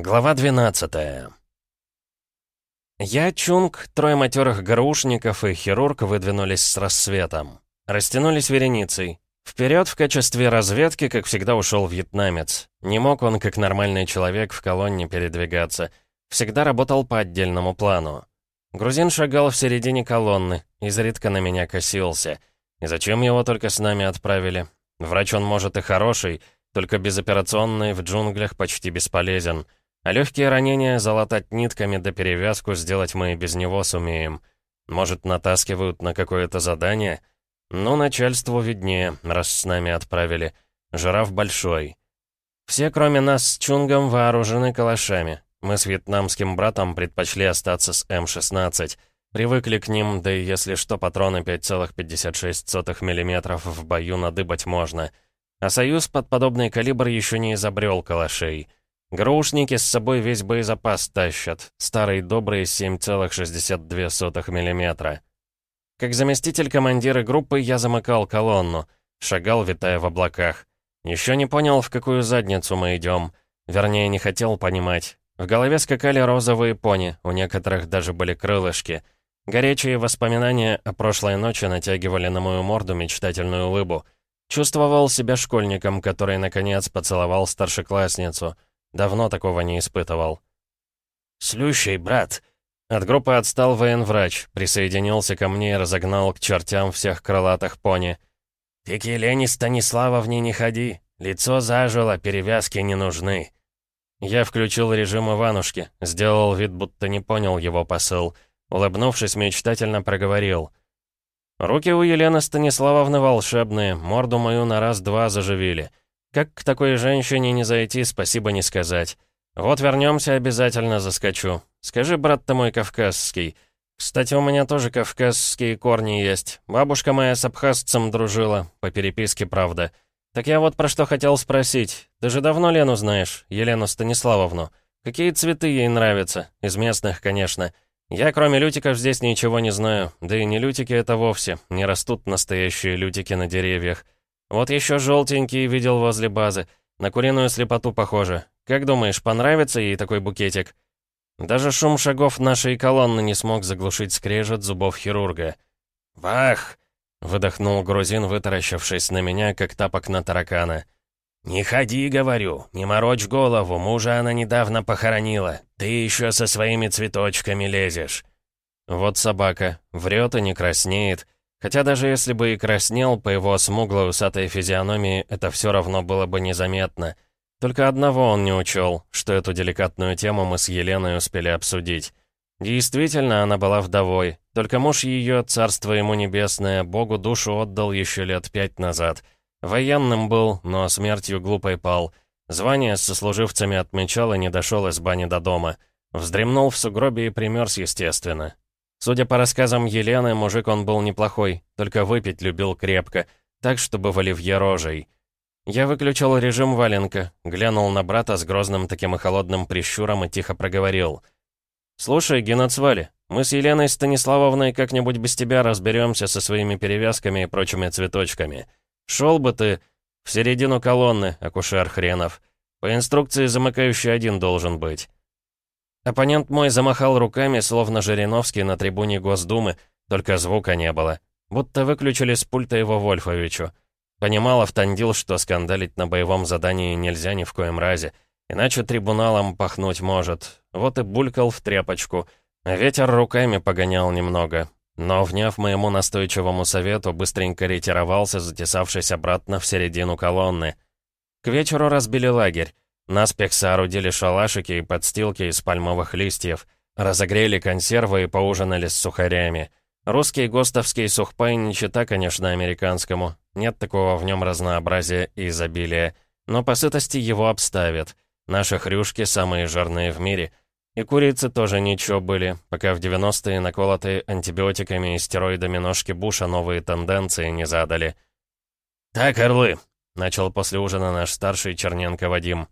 Глава 12 Я, Чунг, трое матерых ГРУшников и хирург выдвинулись с рассветом. Растянулись вереницей. Вперед в качестве разведки, как всегда, ушел вьетнамец. Не мог он, как нормальный человек, в колонне передвигаться. Всегда работал по отдельному плану. Грузин шагал в середине колонны, изредка на меня косился. И зачем его только с нами отправили? Врач он, может, и хороший, только безоперационный в джунглях почти бесполезен — а легкие ранения залатать нитками да перевязку сделать мы и без него сумеем. Может, натаскивают на какое-то задание? Ну, начальству виднее, раз с нами отправили. Жираф большой. Все, кроме нас с Чунгом, вооружены калашами. Мы с вьетнамским братом предпочли остаться с М-16. Привыкли к ним, да и если что, патроны 5,56 мм в бою надыбать можно. А Союз под подобный калибр еще не изобрел калашей. Грушники с собой весь боезапас тащат, старый добрый 7,62 мм. Как заместитель командира группы я замыкал колонну, шагал, витая в облаках. Еще не понял, в какую задницу мы идем. Вернее, не хотел понимать. В голове скакали розовые пони, у некоторых даже были крылышки. Горячие воспоминания о прошлой ночи натягивали на мою морду мечтательную улыбу. Чувствовал себя школьником, который, наконец, поцеловал старшеклассницу — Давно такого не испытывал. «Слющий, брат!» От группы отстал военврач, присоединился ко мне и разогнал к чертям всех крылатых пони. «Ты к Елене Станиславовне не ходи, лицо зажило, перевязки не нужны». Я включил режим Иванушки, сделал вид, будто не понял его посыл. Улыбнувшись, мечтательно проговорил. «Руки у Елены Станиславовны волшебные, морду мою на раз-два заживили. Как к такой женщине не зайти, спасибо не сказать. Вот вернемся, обязательно заскочу. Скажи, брат ты мой кавказский. Кстати, у меня тоже кавказские корни есть. Бабушка моя с абхазцем дружила, по переписке, правда. Так я вот про что хотел спросить. Ты же давно Лену знаешь, Елену Станиславовну. Какие цветы ей нравятся? Из местных, конечно. Я, кроме лютиков, здесь ничего не знаю. Да и не лютики это вовсе. Не растут настоящие лютики на деревьях. Вот еще желтенький видел возле базы. На куриную слепоту похоже. Как думаешь, понравится ей такой букетик? Даже шум шагов нашей колонны не смог заглушить скрежет зубов хирурга. «Вах!» — выдохнул грузин, вытаращившись на меня, как тапок на таракана. «Не ходи, говорю, не морочь голову, мужа она недавно похоронила. Ты еще со своими цветочками лезешь». Вот собака, врет и не краснеет, Хотя даже если бы и краснел, по его смуглой усатой физиономии это все равно было бы незаметно. Только одного он не учел, что эту деликатную тему мы с Еленой успели обсудить. Действительно, она была вдовой, только муж ее, царство ему небесное, Богу душу отдал еще лет пять назад. Военным был, но смертью глупой пал. Звание с сослуживцами отмечал и не дошел из бани до дома. Вздремнул в сугробе и примерз, естественно. Судя по рассказам Елены, мужик он был неплохой, только выпить любил крепко, так, чтобы в оливье рожей. Я выключил режим валенка, глянул на брата с грозным таким и холодным прищуром и тихо проговорил. «Слушай, Геноцвали, мы с Еленой Станиславовной как-нибудь без тебя разберемся со своими перевязками и прочими цветочками. Шел бы ты в середину колонны, акушер хренов. По инструкции замыкающий один должен быть». Оппонент мой замахал руками, словно Жириновский на трибуне Госдумы, только звука не было. Будто выключили с пульта его Вольфовичу. Понимал Автандил, что скандалить на боевом задании нельзя ни в коем разе, иначе трибуналом пахнуть может. Вот и булькал в тряпочку. ветер руками погонял немного. Но, вняв моему настойчивому совету, быстренько ретировался, затесавшись обратно в середину колонны. К вечеру разбили лагерь. Наспех соорудили шалашики и подстилки из пальмовых листьев, разогрели консервы и поужинали с сухарями. Русский гостовский сухпай не чита, конечно, американскому. Нет такого в нем разнообразия и изобилия. Но по сытости его обставят. Наши хрюшки самые жирные в мире. И курицы тоже ничего были, пока в 90-е наколотые антибиотиками и стероидами ножки Буша новые тенденции не задали. «Так, орлы!» — начал после ужина наш старший Черненко Вадим.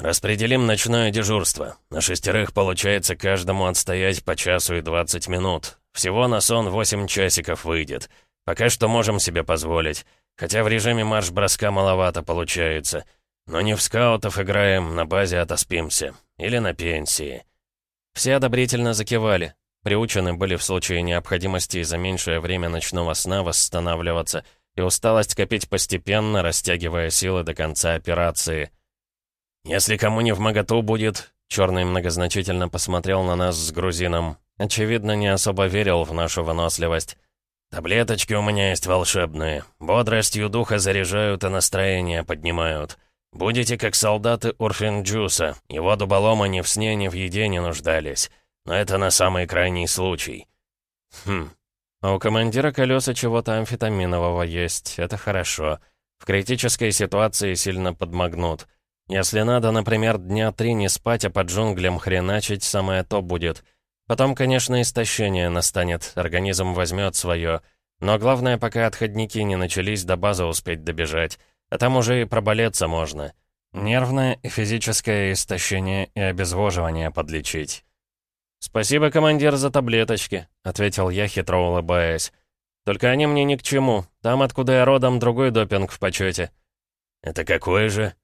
«Распределим ночное дежурство. На шестерых получается каждому отстоять по часу и 20 минут. Всего на сон 8 часиков выйдет. Пока что можем себе позволить. Хотя в режиме марш-броска маловато получается. Но не в скаутов играем, на базе отоспимся. Или на пенсии». Все одобрительно закивали. Приучены были в случае необходимости за меньшее время ночного сна восстанавливаться и усталость копить постепенно, растягивая силы до конца операции. «Если кому не в моготу будет...» Черный многозначительно посмотрел на нас с грузином. Очевидно, не особо верил в нашу выносливость. «Таблеточки у меня есть волшебные. Бодростью духа заряжают и настроение поднимают. Будете как солдаты Урфинджуса. Его дуболома ни в сне, ни в еде не нуждались. Но это на самый крайний случай». «Хм. А у командира колеса чего-то амфетаминового есть. Это хорошо. В критической ситуации сильно подмогнут. Если надо, например, дня три не спать, а по джунглям хреначить, самое то будет». Потом, конечно, истощение настанет, организм возьмет свое. Но главное, пока отходники не начались, до базы успеть добежать. А там уже и проболеться можно. Нервное и физическое истощение и обезвоживание подлечить. «Спасибо, командир, за таблеточки», — ответил я, хитро улыбаясь. «Только они мне ни к чему. Там, откуда я родом, другой допинг в почете». «Это какой же?»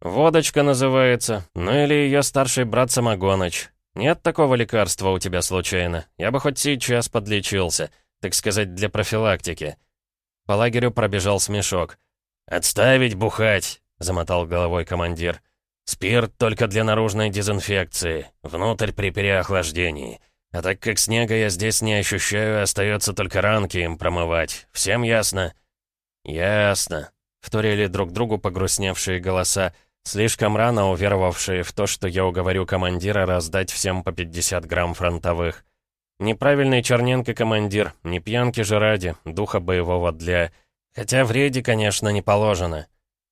«Водочка называется. Ну или ее старший брат Самогоныч. «Нет такого лекарства у тебя случайно? Я бы хоть сейчас подлечился, так сказать, для профилактики». По лагерю пробежал смешок. «Отставить бухать!» — замотал головой командир. «Спирт только для наружной дезинфекции, внутрь при переохлаждении. А так как снега я здесь не ощущаю, остается только ранки им промывать. Всем ясно?» «Ясно», — вторили друг другу погрустневшие голоса, — Слишком рано уверовавшие в то, что я уговорю командира раздать всем по 50 грамм фронтовых. Неправильный Черненко командир, не пьянки же ради, духа боевого для... Хотя в рейде, конечно, не положено.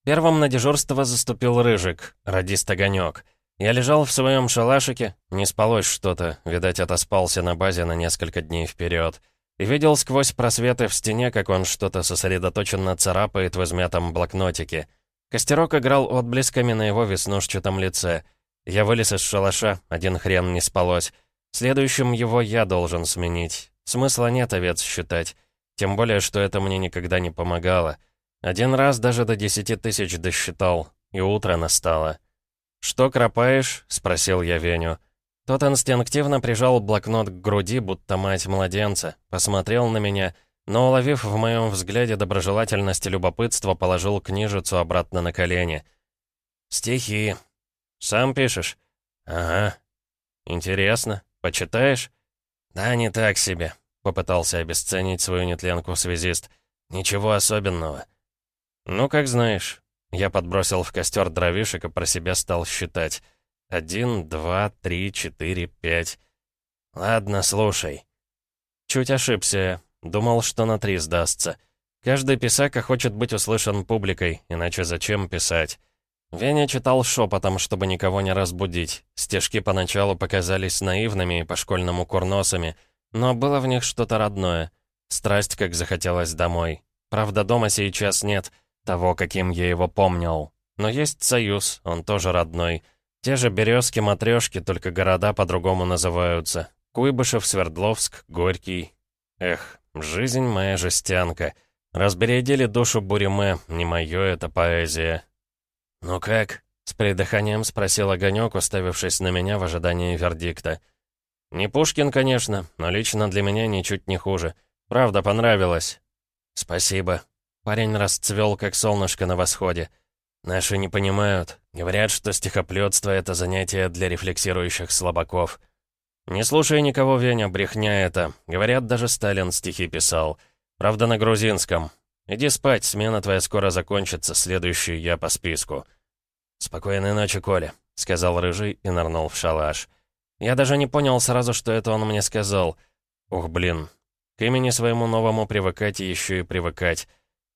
Первым на дежурство заступил Рыжик, радист Огонёк. Я лежал в своем шалашике, не спалось что-то, видать, отоспался на базе на несколько дней вперед. И видел сквозь просветы в стене, как он что-то сосредоточенно царапает в измятом блокнотике. Костерок играл отблесками на его веснушчатом лице. Я вылез из шалаша, один хрен не спалось. Следующим его я должен сменить. Смысла нет овец считать. Тем более, что это мне никогда не помогало. Один раз даже до десяти тысяч досчитал, и утро настало. «Что кропаешь?» — спросил я Веню. Тот инстинктивно прижал блокнот к груди, будто мать младенца, посмотрел на меня — но, уловив в моем взгляде доброжелательность и любопытство, положил книжицу обратно на колени. «Стихи. Сам пишешь?» «Ага». «Интересно. Почитаешь?» «Да, не так себе», — попытался обесценить свою нетленку связист. «Ничего особенного». «Ну, как знаешь». Я подбросил в костер дровишек и про себя стал считать. «Один, два, три, четыре, пять». «Ладно, слушай». Чуть ошибся Думал, что на три сдастся. Каждый писака хочет быть услышан публикой, иначе зачем писать? Веня читал шепотом, чтобы никого не разбудить. Стежки поначалу показались наивными и по-школьному курносами, но было в них что-то родное. Страсть, как захотелось домой. Правда, дома сейчас нет того, каким я его помнил. Но есть союз, он тоже родной. Те же березки матрешки только города по-другому называются. Куйбышев, Свердловск, Горький. Эх, Жизнь моя жестянка. Разбередили душу Буриме, не мое это поэзия. «Ну как?» — с придыханием спросил Огонек, уставившись на меня в ожидании вердикта. «Не Пушкин, конечно, но лично для меня ничуть не хуже. Правда, понравилось». «Спасибо». Парень расцвел, как солнышко на восходе. «Наши не понимают. Говорят, что стихоплетство — это занятие для рефлексирующих слабаков». «Не слушай никого, Веня, брехня это. Говорят, даже Сталин стихи писал. Правда, на грузинском. Иди спать, смена твоя скоро закончится, следующий я по списку». «Спокойной ночи, Коля», — сказал Рыжий и нырнул в шалаш. Я даже не понял сразу, что это он мне сказал. Ух, блин. К имени своему новому привыкать и еще и привыкать.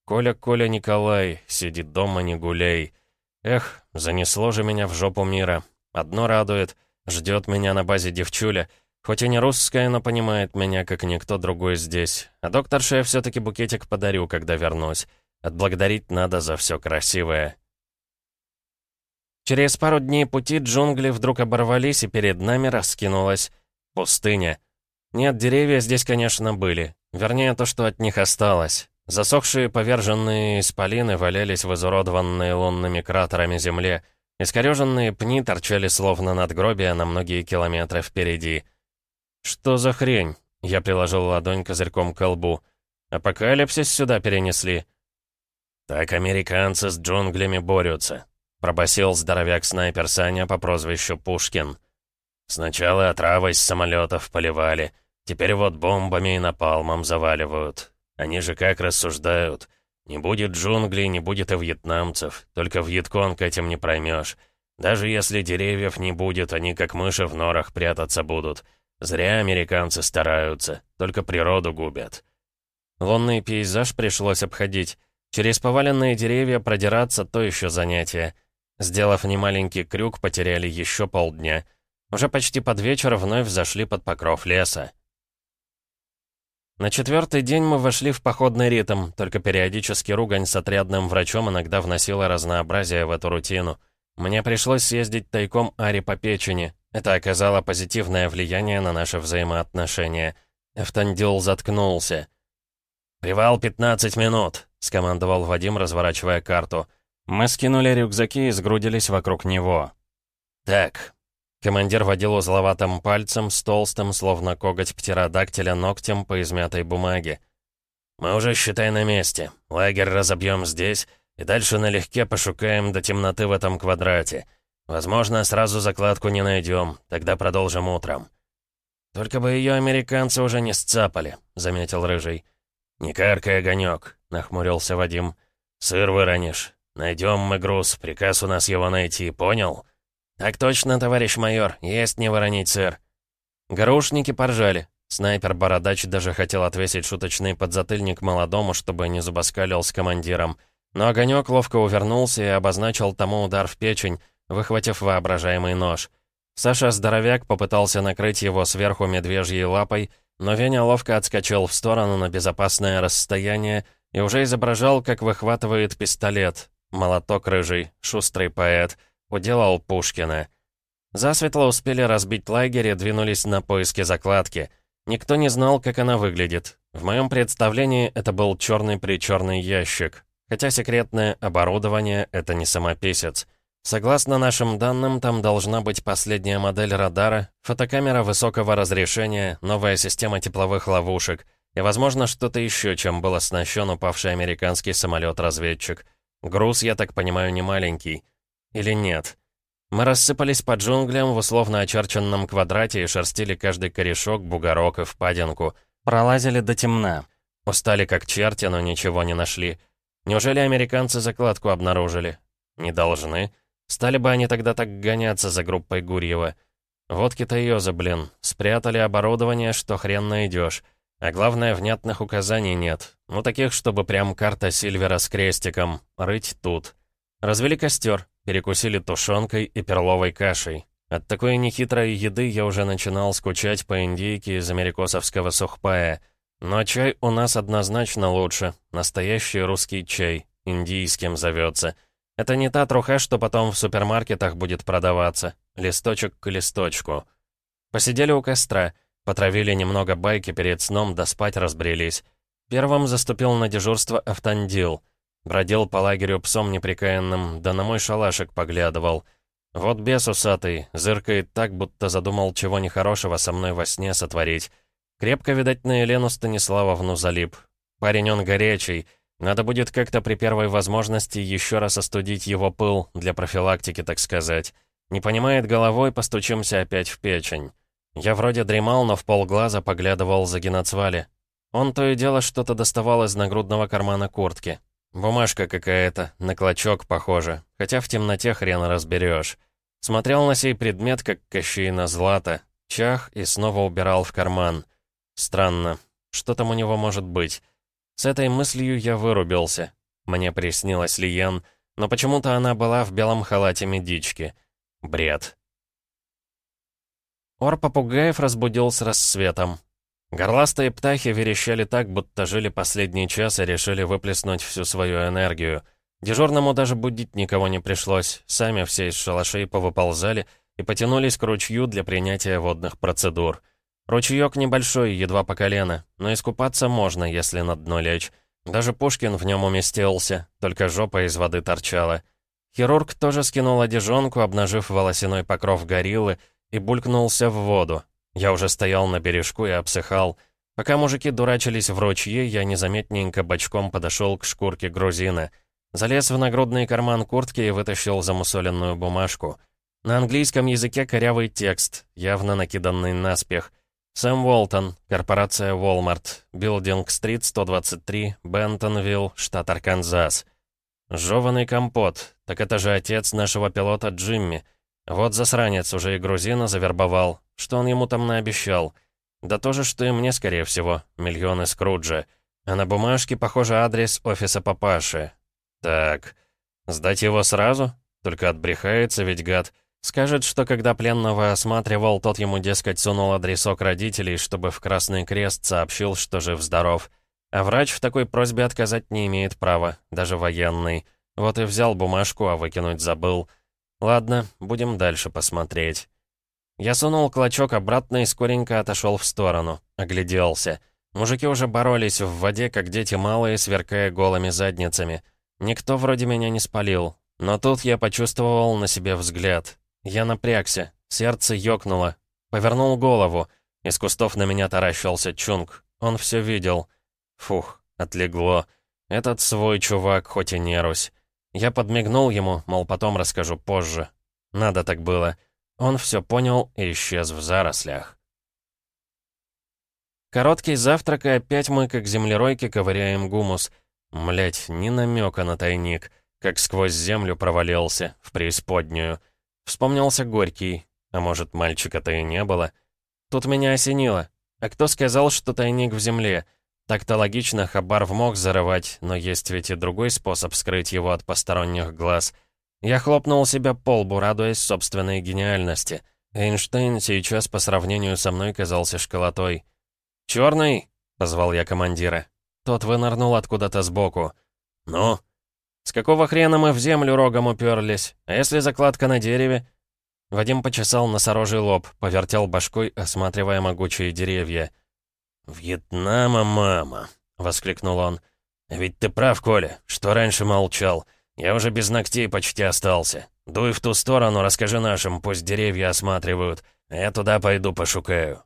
Коля, Коля, Николай, сиди дома, не гуляй. Эх, занесло же меня в жопу мира. Одно радует — Ждет меня на базе девчуля. Хоть и не русская, но понимает меня, как никто другой здесь. А докторше я все-таки букетик подарю, когда вернусь. Отблагодарить надо за все красивое. Через пару дней пути джунгли вдруг оборвались, и перед нами раскинулась пустыня. Нет, деревья здесь, конечно, были. Вернее, то, что от них осталось. Засохшие поверженные исполины валялись в изуродованной лунными кратерами земле. Искореженные пни торчали словно надгробия на многие километры впереди. «Что за хрень?» — я приложил ладонь козырьком к лбу. «Апокалипсис сюда перенесли». «Так американцы с джунглями борются», — пробасил здоровяк-снайпер Саня по прозвищу Пушкин. «Сначала отравой с самолетов поливали, теперь вот бомбами и напалмом заваливают. Они же как рассуждают. Не будет джунглей, не будет и вьетнамцев. Только вьетконг этим не проймешь. Даже если деревьев не будет, они как мыши в норах прятаться будут. Зря американцы стараются, только природу губят. Лунный пейзаж пришлось обходить. Через поваленные деревья продираться — то еще занятие. Сделав немаленький крюк, потеряли еще полдня. Уже почти под вечер вновь зашли под покров леса. На четвертый день мы вошли в походный ритм, только периодически ругань с отрядным врачом иногда вносила разнообразие в эту рутину. Мне пришлось съездить тайком Ари по печени. Это оказало позитивное влияние на наши взаимоотношения. Эфтандил заткнулся. «Привал 15 минут», — скомандовал Вадим, разворачивая карту. Мы скинули рюкзаки и сгрудились вокруг него. «Так, Командир водил узловатым пальцем с толстым, словно коготь птеродактиля, ногтем по измятой бумаге. «Мы уже, считай, на месте. Лагерь разобьем здесь, и дальше налегке пошукаем до темноты в этом квадрате. Возможно, сразу закладку не найдем, тогда продолжим утром». «Только бы ее американцы уже не сцапали», — заметил Рыжий. «Не каркай, огонек», — нахмурился Вадим. «Сыр выронишь. Найдем мы груз, приказ у нас его найти, понял?» «Так точно, товарищ майор, есть не воронить, сэр». Гарушники поржали. Снайпер-бородач даже хотел отвесить шуточный подзатыльник молодому, чтобы не зубоскалил с командиром. Но огонек ловко увернулся и обозначил тому удар в печень, выхватив воображаемый нож. Саша-здоровяк попытался накрыть его сверху медвежьей лапой, но Веня ловко отскочил в сторону на безопасное расстояние и уже изображал, как выхватывает пистолет. Молоток рыжий, шустрый поэт — уделал Пушкина. Засветло успели разбить лагерь и двинулись на поиски закладки. Никто не знал, как она выглядит. В моем представлении это был черный-причерный ящик. Хотя секретное оборудование — это не самописец. Согласно нашим данным, там должна быть последняя модель радара, фотокамера высокого разрешения, новая система тепловых ловушек и, возможно, что-то еще, чем был оснащен упавший американский самолет-разведчик. Груз, я так понимаю, не маленький. Или нет? Мы рассыпались по джунглям в условно очерченном квадрате и шерстили каждый корешок, бугорок и впадинку. Пролазили до темна. Устали как черти, но ничего не нашли. Неужели американцы закладку обнаружили? Не должны. Стали бы они тогда так гоняться за группой Гурьева. Вот китаёзы, блин. Спрятали оборудование, что хрен найдешь. А главное, внятных указаний нет. Ну, таких, чтобы прям карта Сильвера с крестиком. Рыть тут. Развели костер. Перекусили тушенкой и перловой кашей. От такой нехитрой еды я уже начинал скучать по индейке из америкосовского сухпая. Но чай у нас однозначно лучше. Настоящий русский чай. Индийским зовется. Это не та труха, что потом в супермаркетах будет продаваться. Листочек к листочку. Посидели у костра. Потравили немного байки перед сном, да спать разбрелись. Первым заступил на дежурство Автандил — Бродил по лагерю псом неприкаянным, да на мой шалашик поглядывал. Вот бес усатый, зыркает так, будто задумал чего нехорошего со мной во сне сотворить. Крепко, видать, на Елену Станиславовну залип. Парень он горячий. Надо будет как-то при первой возможности еще раз остудить его пыл, для профилактики, так сказать. Не понимает головой, постучимся опять в печень. Я вроде дремал, но в полглаза поглядывал за геноцвали. Он то и дело что-то доставал из нагрудного кармана куртки. Бумажка какая-то, на клочок похоже, хотя в темноте хрен разберешь. Смотрел на сей предмет, как Кощей на злато, чах и снова убирал в карман. Странно, что там у него может быть? С этой мыслью я вырубился. Мне приснилась Лиен, но почему-то она была в белом халате медички. Бред. Ор попугаев разбудил с рассветом. Горластые птахи верещали так, будто жили последний час и решили выплеснуть всю свою энергию. Дежурному даже будить никого не пришлось, сами все из шалашей повыползали и потянулись к ручью для принятия водных процедур. Ручеёк небольшой, едва по колено, но искупаться можно, если на дно лечь. Даже Пушкин в нем уместился, только жопа из воды торчала. Хирург тоже скинул одежонку, обнажив волосяной покров гориллы, и булькнулся в воду. Я уже стоял на бережку и обсыхал. Пока мужики дурачились в ручье, я незаметненько бочком подошел к шкурке грузина. Залез в нагрудный карман куртки и вытащил замусоленную бумажку. На английском языке корявый текст, явно накиданный наспех. Сэм Уолтон, корпорация Walmart, Билдинг-стрит, 123, Бентонвилл, штат Арканзас. Жеванный компот, так это же отец нашего пилота Джимми. Вот засранец уже и грузина завербовал. Что он ему там наобещал? Да то же, что и мне, скорее всего, миллионы Скруджа. А на бумажке, похоже, адрес офиса папаши. Так, сдать его сразу? Только отбрехается ведь гад. Скажет, что когда пленного осматривал, тот ему, дескать, сунул адресок родителей, чтобы в Красный Крест сообщил, что жив-здоров. А врач в такой просьбе отказать не имеет права, даже военный. Вот и взял бумажку, а выкинуть забыл. Ладно, будем дальше посмотреть. Я сунул клочок обратно и скоренько отошел в сторону. Огляделся. Мужики уже боролись в воде, как дети малые, сверкая голыми задницами. Никто вроде меня не спалил. Но тут я почувствовал на себе взгляд. Я напрягся, сердце ёкнуло. Повернул голову. Из кустов на меня таращился Чунг. Он все видел. Фух, отлегло. Этот свой чувак, хоть и не Русь. Я подмигнул ему, мол, потом расскажу позже. Надо так было. Он все понял и исчез в зарослях. Короткий завтрак, и опять мы, как землеройки, ковыряем гумус. Млять, ни намека на тайник. Как сквозь землю провалился, в преисподнюю. Вспомнился Горький. А может, мальчика-то и не было? Тут меня осенило. А кто сказал, что тайник в земле? Так-то логично хабар в мог зарывать, но есть ведь и другой способ скрыть его от посторонних глаз. Я хлопнул себя по лбу, радуясь собственной гениальности. Эйнштейн сейчас по сравнению со мной казался школотой. «Чёрный!» — позвал я командира. Тот вынырнул откуда-то сбоку. «Ну?» «С какого хрена мы в землю рогом уперлись? А если закладка на дереве?» Вадим почесал носорожий лоб, повертел башкой, осматривая могучие деревья. «Вьетнама, мама!» — воскликнул он. «Ведь ты прав, Коля, что раньше молчал. Я уже без ногтей почти остался. Дуй в ту сторону, расскажи нашим, пусть деревья осматривают. Я туда пойду пошукаю».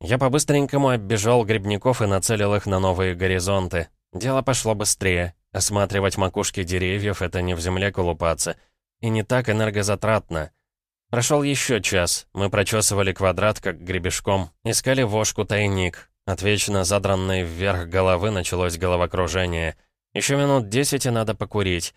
Я по-быстренькому оббежал грибников и нацелил их на новые горизонты. Дело пошло быстрее. Осматривать макушки деревьев — это не в земле колупаться. И не так энергозатратно. Прошел еще час. Мы прочесывали квадрат, как гребешком. Искали вошку-тайник. От вечно задранной вверх головы началось головокружение. Еще минут десять и надо покурить.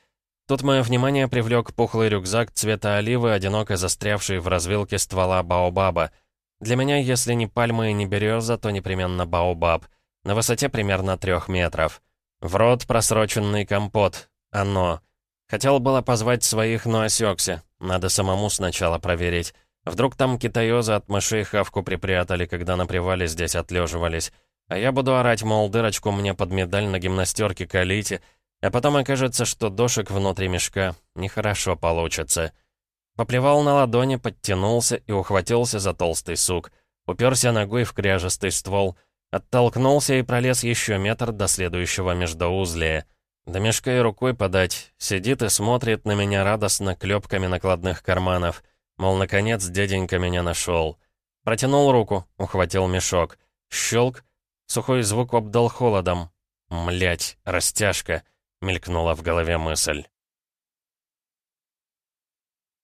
Тут мое внимание привлек пухлый рюкзак цвета оливы, одиноко застрявший в развилке ствола Баобаба. Для меня, если не пальма и не береза, то непременно Баобаб. На высоте примерно трех метров. В рот просроченный компот. Оно. Хотел было позвать своих, но осекся. Надо самому сначала проверить. Вдруг там китаёзы от мышей хавку припрятали, когда на привале здесь отлеживались. А я буду орать, мол, дырочку мне под медаль на гимнастерке колите, а потом окажется, что дошек внутри мешка. Нехорошо получится. Поплевал на ладони, подтянулся и ухватился за толстый сук. Уперся ногой в кряжестый ствол — Оттолкнулся и пролез еще метр до следующего междоузлия. До мешка и рукой подать. Сидит и смотрит на меня радостно клепками накладных карманов. Мол, наконец деденька меня нашел. Протянул руку, ухватил мешок. Щелк. Сухой звук обдал холодом. Млять, растяжка. Мелькнула в голове мысль.